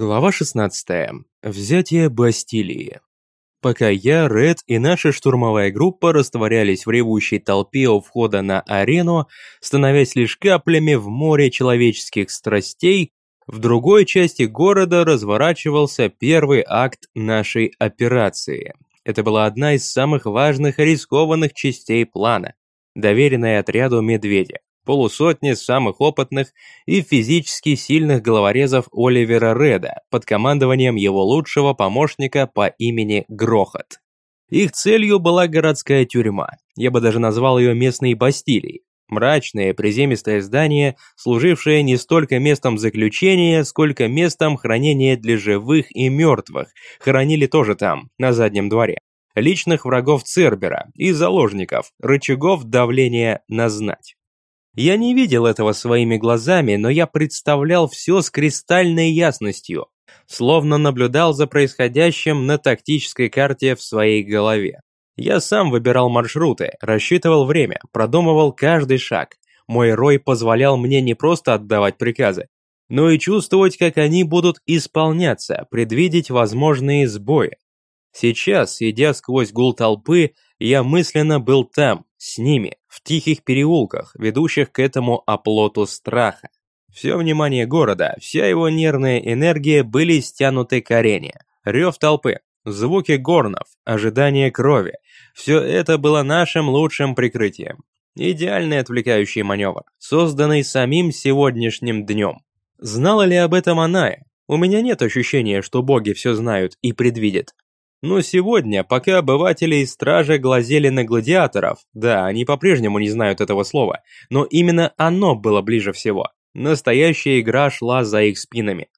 Глава 16. Взятие Бастилии. Пока я, Ред и наша штурмовая группа растворялись в ревущей толпе у входа на арену, становясь лишь каплями в море человеческих страстей, в другой части города разворачивался первый акт нашей операции. Это была одна из самых важных и рискованных частей плана, доверенная отряду «Медведя» полусотни самых опытных и физически сильных головорезов Оливера Реда под командованием его лучшего помощника по имени Грохот. Их целью была городская тюрьма, я бы даже назвал ее местной Бастилией. Мрачное приземистое здание, служившее не столько местом заключения, сколько местом хранения для живых и мертвых, хоронили тоже там, на заднем дворе. Личных врагов Цербера и заложников, рычагов давления на знать. Я не видел этого своими глазами, но я представлял все с кристальной ясностью, словно наблюдал за происходящим на тактической карте в своей голове. Я сам выбирал маршруты, рассчитывал время, продумывал каждый шаг. Мой рой позволял мне не просто отдавать приказы, но и чувствовать, как они будут исполняться, предвидеть возможные сбои. Сейчас, идя сквозь гул толпы, я мысленно был там, с ними, в тихих переулках, ведущих к этому оплоту страха. Все внимание города, вся его нервная энергия были стянуты к арене. Рев толпы, звуки горнов, ожидание крови. Все это было нашим лучшим прикрытием. Идеальный отвлекающий маневр, созданный самим сегодняшним днем. Знала ли об этом Аная? У меня нет ощущения, что боги все знают и предвидят. Но сегодня, пока обыватели и стражи глазели на гладиаторов, да, они по-прежнему не знают этого слова, но именно оно было ближе всего. Настоящая игра шла за их спинами.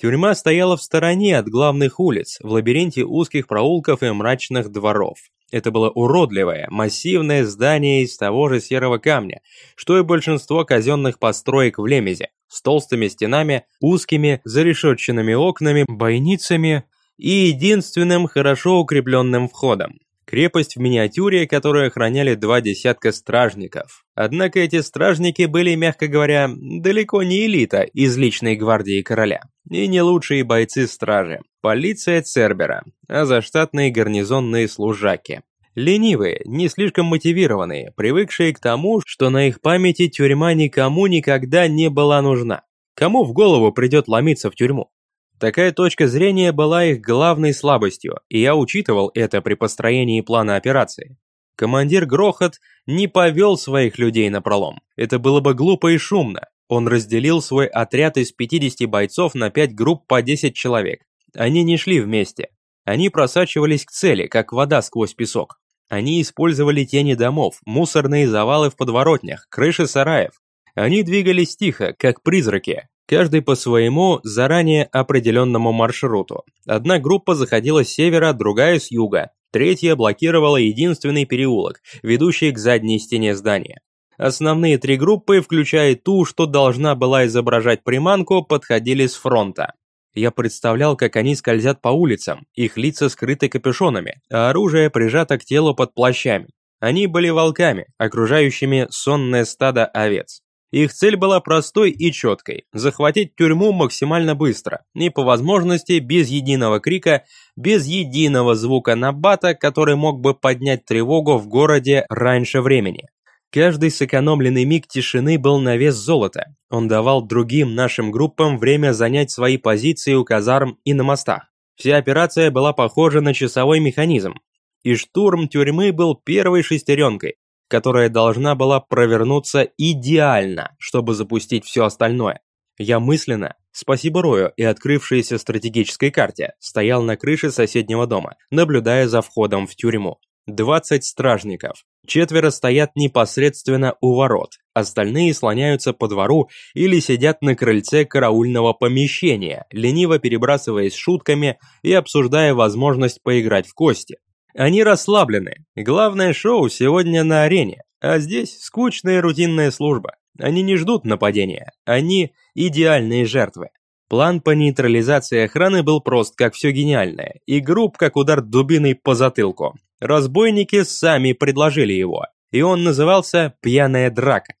Тюрьма стояла в стороне от главных улиц, в лабиринте узких проулков и мрачных дворов. Это было уродливое, массивное здание из того же серого камня, что и большинство казенных построек в Лемезе, с толстыми стенами, узкими, зарешетченными окнами, бойницами, и единственным хорошо укрепленным входом. Крепость в миниатюре, которую охраняли два десятка стражников. Однако эти стражники были, мягко говоря, далеко не элита из личной гвардии короля. И не лучшие бойцы стражи. Полиция Цербера, а заштатные гарнизонные служаки. Ленивые, не слишком мотивированные, привыкшие к тому, что на их памяти тюрьма никому никогда не была нужна. Кому в голову придет ломиться в тюрьму? Такая точка зрения была их главной слабостью, и я учитывал это при построении плана операции. Командир Грохот не повел своих людей на пролом. Это было бы глупо и шумно. Он разделил свой отряд из 50 бойцов на 5 групп по 10 человек. Они не шли вместе. Они просачивались к цели, как вода сквозь песок. Они использовали тени домов, мусорные завалы в подворотнях, крыши сараев. Они двигались тихо, как призраки, каждый по своему заранее определенному маршруту. Одна группа заходила с севера, другая с юга, третья блокировала единственный переулок, ведущий к задней стене здания. Основные три группы, включая ту, что должна была изображать приманку, подходили с фронта. Я представлял, как они скользят по улицам, их лица скрыты капюшонами, а оружие прижато к телу под плащами. Они были волками, окружающими сонное стадо овец. Их цель была простой и четкой – захватить тюрьму максимально быстро и по возможности без единого крика, без единого звука набата, который мог бы поднять тревогу в городе раньше времени. Каждый сэкономленный миг тишины был на вес золота. Он давал другим нашим группам время занять свои позиции у казарм и на мостах. Вся операция была похожа на часовой механизм. И штурм тюрьмы был первой шестеренкой, которая должна была провернуться идеально, чтобы запустить все остальное. Я мысленно, спасибо Рою и открывшейся стратегической карте, стоял на крыше соседнего дома, наблюдая за входом в тюрьму. 20 стражников. Четверо стоят непосредственно у ворот, остальные слоняются по двору или сидят на крыльце караульного помещения, лениво перебрасываясь шутками и обсуждая возможность поиграть в кости. Они расслаблены. Главное шоу сегодня на арене, а здесь скучная рутинная служба. Они не ждут нападения, они идеальные жертвы. План по нейтрализации охраны был прост, как все гениальное, и груб, как удар дубиной по затылку. Разбойники сами предложили его, и он назывался «Пьяная драка».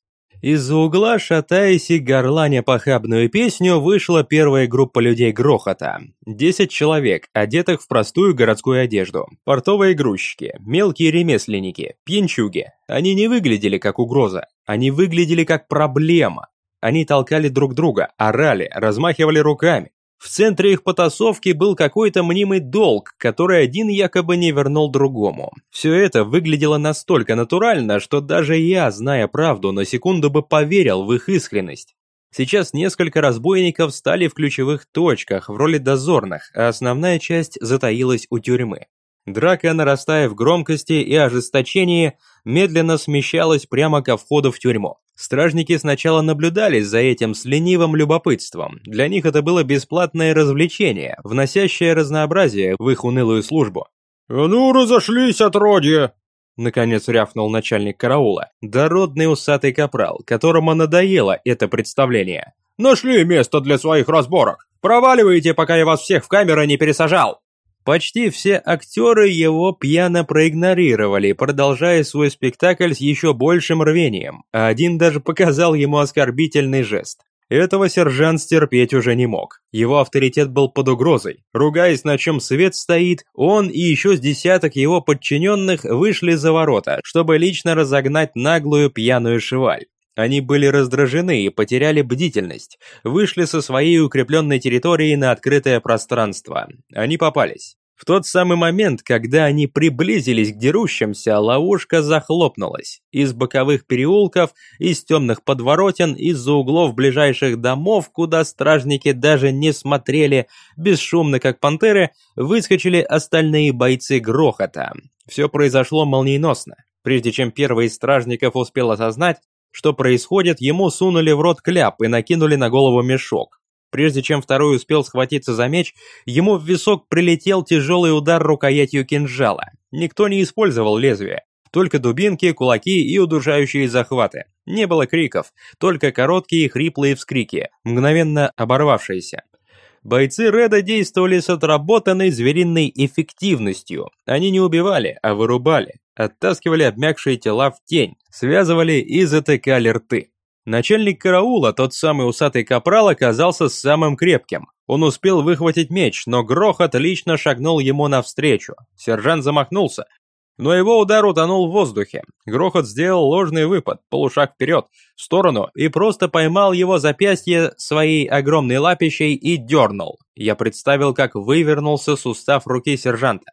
Из-за угла, шатаясь и горланя похабную песню, вышла первая группа людей грохота. Десять человек, одетых в простую городскую одежду. Портовые грузчики, мелкие ремесленники, пьянчуги. Они не выглядели как угроза, они выглядели как проблема. Они толкали друг друга, орали, размахивали руками. В центре их потасовки был какой-то мнимый долг, который один якобы не вернул другому. Все это выглядело настолько натурально, что даже я, зная правду, на секунду бы поверил в их искренность. Сейчас несколько разбойников стали в ключевых точках в роли дозорных, а основная часть затаилась у тюрьмы. Драка, нарастая в громкости и ожесточении, медленно смещалась прямо ко входу в тюрьму. Стражники сначала наблюдали за этим с ленивым любопытством. Для них это было бесплатное развлечение, вносящее разнообразие в их унылую службу. «А ну, разошлись, отродье!» Наконец рявкнул начальник караула, дородный усатый капрал, которому надоело это представление. «Нашли место для своих разборок! Проваливайте, пока я вас всех в камеры не пересажал!» Почти все актеры его пьяно проигнорировали, продолжая свой спектакль с еще большим рвением, а один даже показал ему оскорбительный жест. Этого сержант стерпеть уже не мог. Его авторитет был под угрозой. Ругаясь, на чем свет стоит, он и еще с десяток его подчиненных вышли за ворота, чтобы лично разогнать наглую пьяную шеваль. Они были раздражены и потеряли бдительность, вышли со своей укрепленной территории на открытое пространство. Они попались. В тот самый момент, когда они приблизились к дерущимся, ловушка захлопнулась. Из боковых переулков, из темных подворотен, из-за углов ближайших домов, куда стражники даже не смотрели, бесшумно как пантеры, выскочили остальные бойцы грохота. Все произошло молниеносно. Прежде чем первый из стражников успел осознать, что происходит, ему сунули в рот кляп и накинули на голову мешок. Прежде чем второй успел схватиться за меч, ему в висок прилетел тяжелый удар рукоятью кинжала. Никто не использовал лезвие. Только дубинки, кулаки и удушающие захваты. Не было криков, только короткие хриплые вскрики, мгновенно оборвавшиеся. Бойцы Реда действовали с отработанной звериной эффективностью. Они не убивали, а вырубали оттаскивали обмякшие тела в тень, связывали и затыкали рты. Начальник караула, тот самый усатый капрал, оказался самым крепким. Он успел выхватить меч, но грохот лично шагнул ему навстречу. Сержант замахнулся, но его удар утонул в воздухе. Грохот сделал ложный выпад, полушаг вперед, в сторону, и просто поймал его запястье своей огромной лапищей и дернул. Я представил, как вывернулся сустав руки сержанта.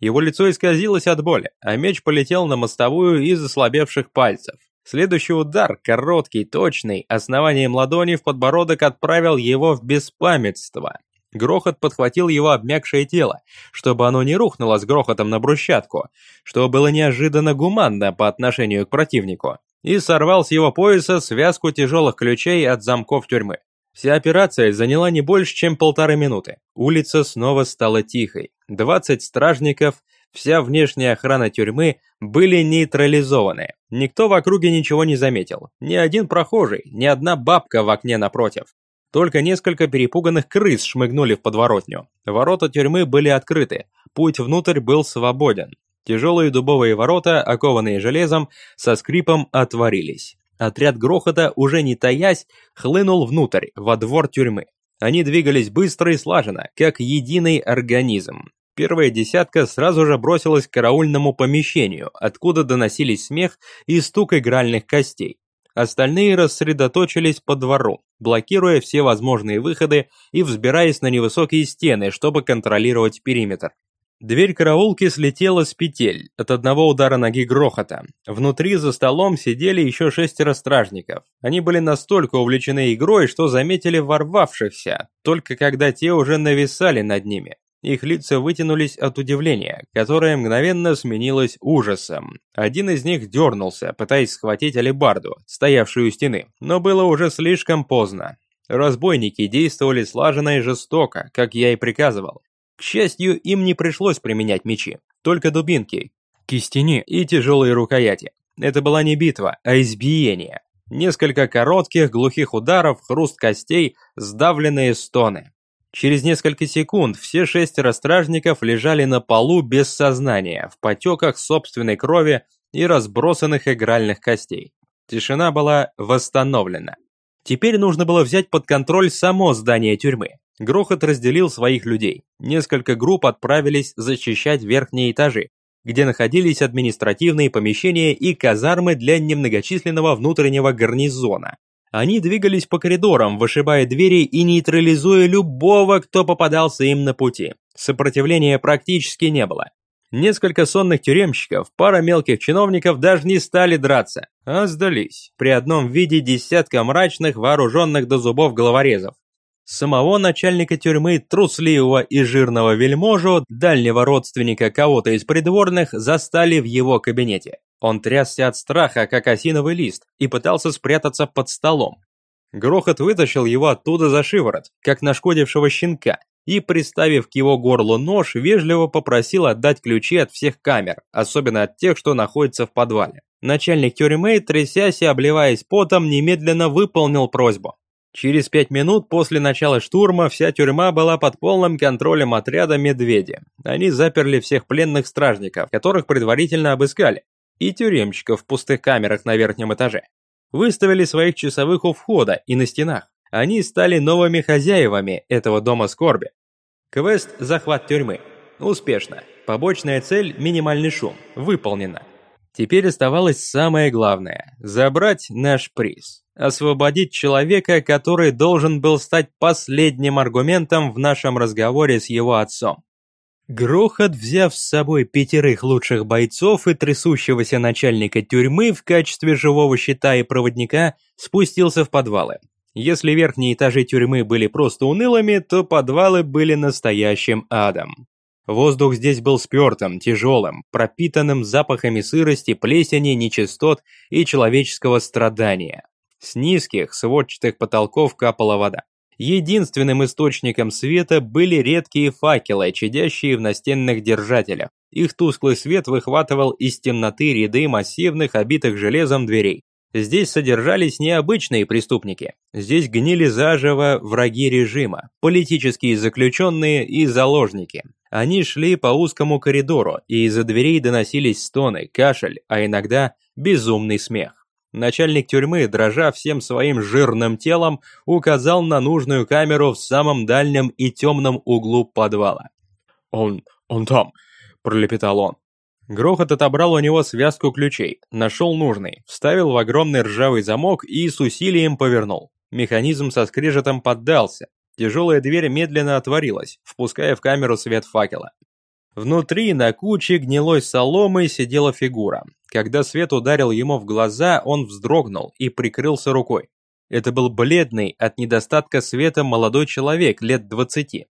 Его лицо исказилось от боли, а меч полетел на мостовую из ослабевших пальцев. Следующий удар, короткий, точный, основанием ладони в подбородок отправил его в беспамятство. Грохот подхватил его обмякшее тело, чтобы оно не рухнуло с грохотом на брусчатку, что было неожиданно гуманно по отношению к противнику, и сорвал с его пояса связку тяжелых ключей от замков тюрьмы. Вся операция заняла не больше, чем полторы минуты. Улица снова стала тихой. 20 стражников, вся внешняя охрана тюрьмы были нейтрализованы. Никто в округе ничего не заметил. Ни один прохожий, ни одна бабка в окне напротив. Только несколько перепуганных крыс шмыгнули в подворотню. Ворота тюрьмы были открыты. Путь внутрь был свободен. Тяжелые дубовые ворота, окованные железом, со скрипом отворились. Отряд грохота, уже не таясь, хлынул внутрь, во двор тюрьмы. Они двигались быстро и слаженно, как единый организм. Первая десятка сразу же бросилась к караульному помещению, откуда доносились смех и стук игральных костей. Остальные рассредоточились по двору, блокируя все возможные выходы и взбираясь на невысокие стены, чтобы контролировать периметр. Дверь караулки слетела с петель от одного удара ноги грохота. Внутри за столом сидели еще шестеро стражников. Они были настолько увлечены игрой, что заметили ворвавшихся, только когда те уже нависали над ними. Их лица вытянулись от удивления, которое мгновенно сменилось ужасом. Один из них дернулся, пытаясь схватить алебарду, стоявшую у стены, но было уже слишком поздно. Разбойники действовали слаженно и жестоко, как я и приказывал. К счастью, им не пришлось применять мечи, только дубинки, кистени и тяжелые рукояти. Это была не битва, а избиение. Несколько коротких глухих ударов, хруст костей, сдавленные стоны. Через несколько секунд все шестеро стражников лежали на полу без сознания, в потеках собственной крови и разбросанных игральных костей. Тишина была восстановлена. Теперь нужно было взять под контроль само здание тюрьмы. Грохот разделил своих людей. Несколько групп отправились защищать верхние этажи, где находились административные помещения и казармы для немногочисленного внутреннего гарнизона. Они двигались по коридорам, вышибая двери и нейтрализуя любого, кто попадался им на пути. Сопротивления практически не было. Несколько сонных тюремщиков, пара мелких чиновников даже не стали драться, а сдались при одном виде десятка мрачных, вооруженных до зубов головорезов. Самого начальника тюрьмы, трусливого и жирного вельможу, дальнего родственника кого-то из придворных, застали в его кабинете. Он трясся от страха, как осиновый лист, и пытался спрятаться под столом. Грохот вытащил его оттуда за шиворот, как нашкодившего щенка, и, приставив к его горлу нож, вежливо попросил отдать ключи от всех камер, особенно от тех, что находятся в подвале. Начальник тюрьмы, трясясь и обливаясь потом, немедленно выполнил просьбу. Через пять минут после начала штурма вся тюрьма была под полным контролем отряда «Медведи». Они заперли всех пленных стражников, которых предварительно обыскали, и тюремщиков в пустых камерах на верхнем этаже. Выставили своих часовых у входа и на стенах. Они стали новыми хозяевами этого дома скорби. Квест «Захват тюрьмы». Успешно. Побочная цель – минимальный шум. Выполнена. Теперь оставалось самое главное – забрать наш приз. Освободить человека, который должен был стать последним аргументом в нашем разговоре с его отцом. Грохот, взяв с собой пятерых лучших бойцов и трясущегося начальника тюрьмы в качестве живого щита и проводника, спустился в подвалы. Если верхние этажи тюрьмы были просто унылыми, то подвалы были настоящим адом. Воздух здесь был спертым, тяжелым, пропитанным запахами сырости, плесени, нечистот и человеческого страдания. С низких сводчатых потолков капала вода. Единственным источником света были редкие факелы, чадящие в настенных держателях. Их тусклый свет выхватывал из темноты ряды массивных, обитых железом дверей. Здесь содержались необычные преступники. Здесь гнили заживо враги режима, политические заключенные и заложники. Они шли по узкому коридору, и из-за дверей доносились стоны, кашель, а иногда безумный смех. Начальник тюрьмы, дрожа всем своим жирным телом, указал на нужную камеру в самом дальнем и темном углу подвала. «Он... он там», – пролепетал он. Грохот отобрал у него связку ключей, нашел нужный, вставил в огромный ржавый замок и с усилием повернул. Механизм со скрежетом поддался. Тяжелая дверь медленно отворилась, впуская в камеру свет факела. Внутри на куче гнилой соломы сидела фигура. Когда свет ударил ему в глаза, он вздрогнул и прикрылся рукой. Это был бледный от недостатка света молодой человек лет двадцати.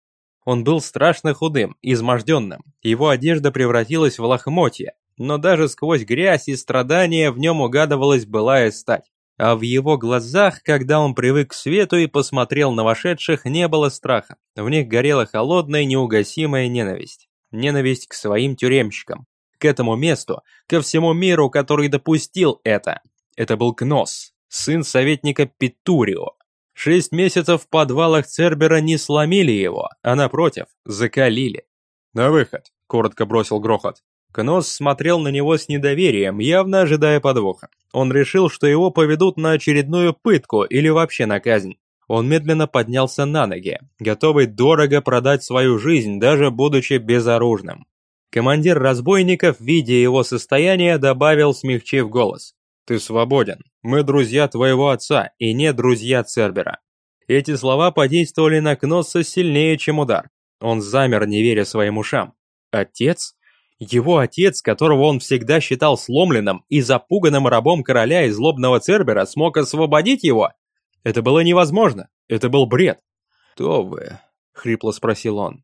Он был страшно худым, изможденным, его одежда превратилась в лохмотья, но даже сквозь грязь и страдания в нем угадывалась былая стать. А в его глазах, когда он привык к свету и посмотрел на вошедших, не было страха. В них горела холодная неугасимая ненависть. Ненависть к своим тюремщикам. К этому месту, ко всему миру, который допустил это. Это был Кнос, сын советника Петурио, Шесть месяцев в подвалах Цербера не сломили его, а напротив, закалили. «На выход», — коротко бросил грохот. Кнос смотрел на него с недоверием, явно ожидая подвоха. Он решил, что его поведут на очередную пытку или вообще на казнь. Он медленно поднялся на ноги, готовый дорого продать свою жизнь, даже будучи безоружным. Командир разбойников, видя его состояние, добавил, смягчив голос. «Ты свободен. Мы друзья твоего отца и не друзья Цербера». Эти слова подействовали на Кносса сильнее, чем удар. Он замер, не веря своим ушам. «Отец?» Его отец, которого он всегда считал сломленным и запуганным рабом короля и злобного Цербера, смог освободить его? Это было невозможно. Это был бред. «Кто вы?» — хрипло спросил он.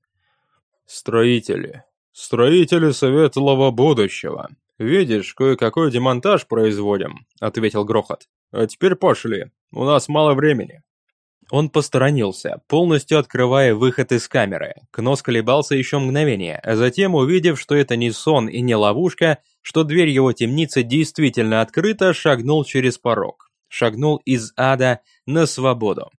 «Строители. Строители светлого будущего. «Видишь, кое-какой демонтаж производим», — ответил Грохот. «А теперь пошли, у нас мало времени». Он посторонился, полностью открывая выход из камеры. Кнос колебался еще мгновение, а затем, увидев, что это не сон и не ловушка, что дверь его темницы действительно открыта, шагнул через порог. Шагнул из ада на свободу.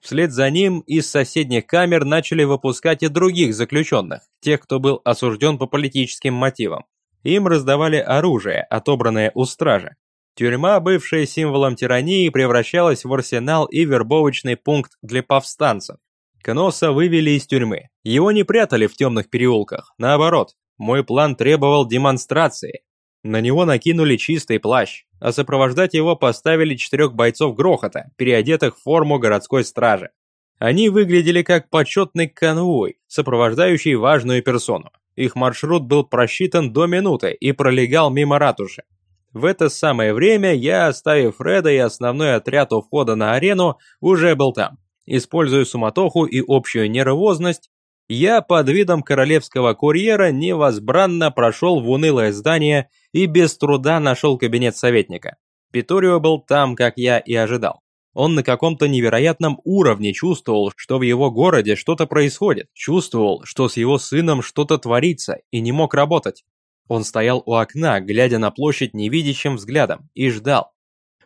Вслед за ним из соседних камер начали выпускать и других заключенных, тех, кто был осужден по политическим мотивам. Им раздавали оружие, отобранное у стражи. Тюрьма, бывшая символом тирании, превращалась в арсенал и вербовочный пункт для повстанцев. Кноса вывели из тюрьмы. Его не прятали в темных переулках. Наоборот, мой план требовал демонстрации. На него накинули чистый плащ, а сопровождать его поставили четырех бойцов грохота, переодетых в форму городской стражи. Они выглядели как почетный конвой, сопровождающий важную персону. Их маршрут был просчитан до минуты и пролегал мимо ратуши. В это самое время я, оставив Фреда и основной отряд у входа на арену, уже был там. Используя суматоху и общую нервозность, я под видом королевского курьера невозбранно прошел в унылое здание и без труда нашел кабинет советника. Питорио был там, как я и ожидал. Он на каком-то невероятном уровне чувствовал, что в его городе что-то происходит, чувствовал, что с его сыном что-то творится и не мог работать. Он стоял у окна, глядя на площадь невидящим взглядом, и ждал.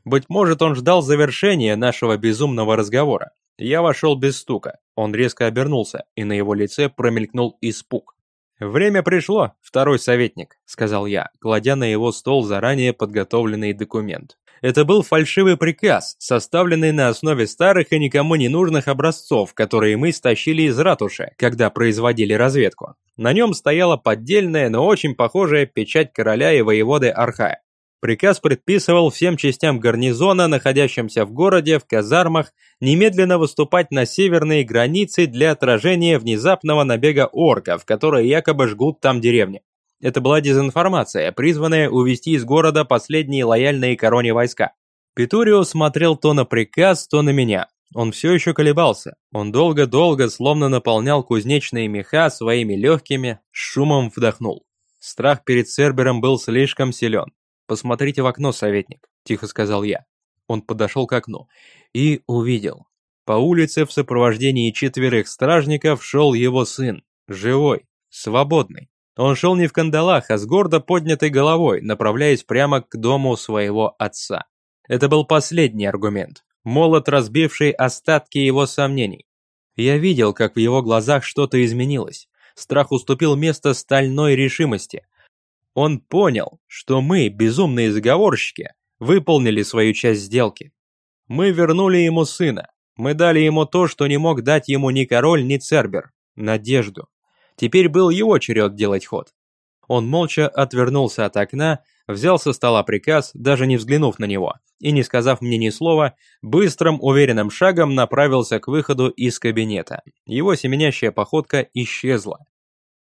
Быть может, он ждал завершения нашего безумного разговора. Я вошел без стука. Он резко обернулся, и на его лице промелькнул испуг. «Время пришло, второй советник», — сказал я, кладя на его стол заранее подготовленный документ. Это был фальшивый приказ, составленный на основе старых и никому не нужных образцов, которые мы стащили из ратуши, когда производили разведку. На нем стояла поддельная, но очень похожая печать короля и воеводы Архая. Приказ предписывал всем частям гарнизона, находящимся в городе, в казармах, немедленно выступать на северные границы для отражения внезапного набега орков, которые якобы жгут там деревни. Это была дезинформация, призванная увести из города последние лояльные короне войска. Питурио смотрел то на приказ, то на меня. Он все еще колебался. Он долго-долго, словно наполнял кузнечные меха своими легкими, шумом вдохнул. Страх перед Цербером был слишком силен. «Посмотрите в окно, советник», – тихо сказал я. Он подошел к окну и увидел. По улице в сопровождении четверых стражников шел его сын, живой, свободный. Он шел не в кандалах, а с гордо поднятой головой, направляясь прямо к дому своего отца. Это был последний аргумент, молот, разбивший остатки его сомнений. Я видел, как в его глазах что-то изменилось. Страх уступил место стальной решимости. Он понял, что мы, безумные заговорщики, выполнили свою часть сделки. Мы вернули ему сына. Мы дали ему то, что не мог дать ему ни король, ни цербер – надежду. Теперь был его черед делать ход. Он молча отвернулся от окна, взял со стола приказ, даже не взглянув на него, и, не сказав мне ни слова, быстрым, уверенным шагом направился к выходу из кабинета. Его семенящая походка исчезла.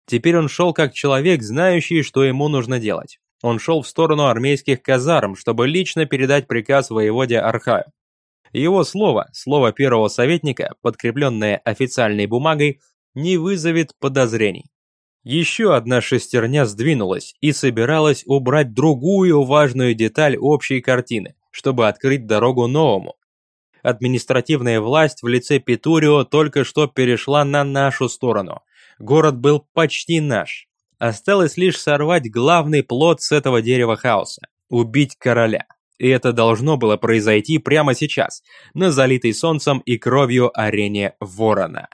Теперь он шел как человек, знающий, что ему нужно делать. Он шел в сторону армейских казарм, чтобы лично передать приказ воеводе Архаю. Его слово, слово первого советника, подкрепленное официальной бумагой, не вызовет подозрений. Еще одна шестерня сдвинулась и собиралась убрать другую важную деталь общей картины, чтобы открыть дорогу новому. Административная власть в лице Петурио только что перешла на нашу сторону. Город был почти наш. Осталось лишь сорвать главный плод с этого дерева хаоса – убить короля. И это должно было произойти прямо сейчас, на залитой солнцем и кровью арене Ворона.